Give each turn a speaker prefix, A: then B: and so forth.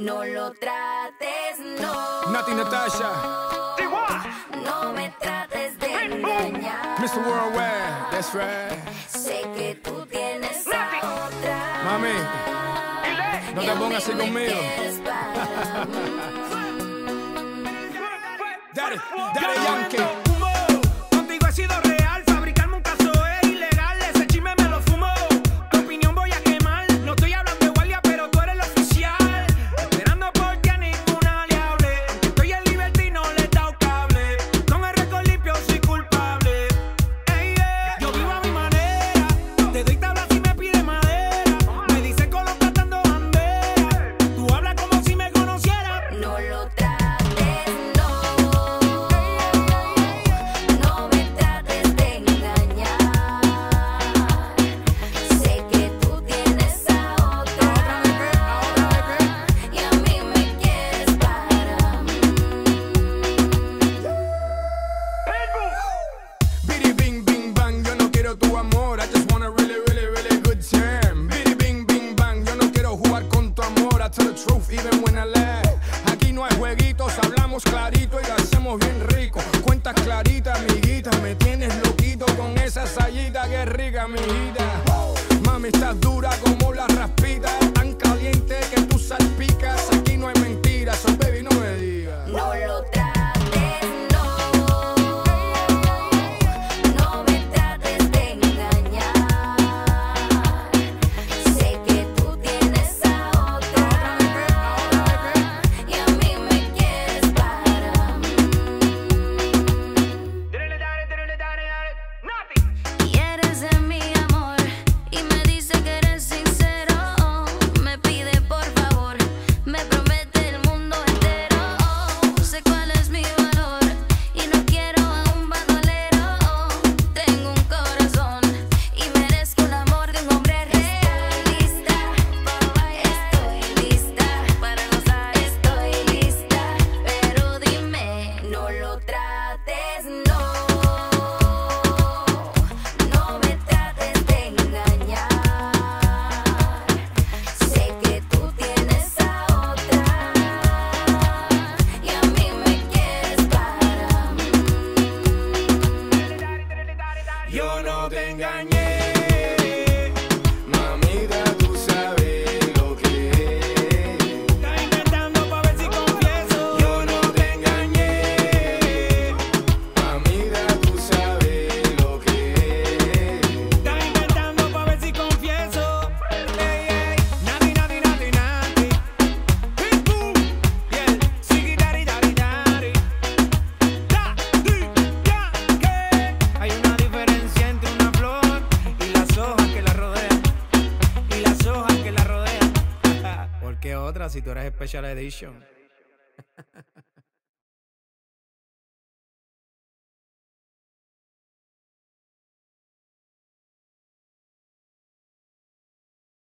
A: No lo trates, no.
B: Nati Natasha.
A: No me trates de engañar.
B: Mr. Worldwide, that's right.
A: Sé que tú tienes a otra.
B: Mami, no te pongas así conmigo. Daddy, Daddy Yankee. clarito y lo hacemos bien rico. Cuentas claritas, amiguita, me tienes loquito con esa sayita que rica, mi. Mami, estás dura como la raspita, tan caliente que te engañé.
C: otra si tú eres Special Edition.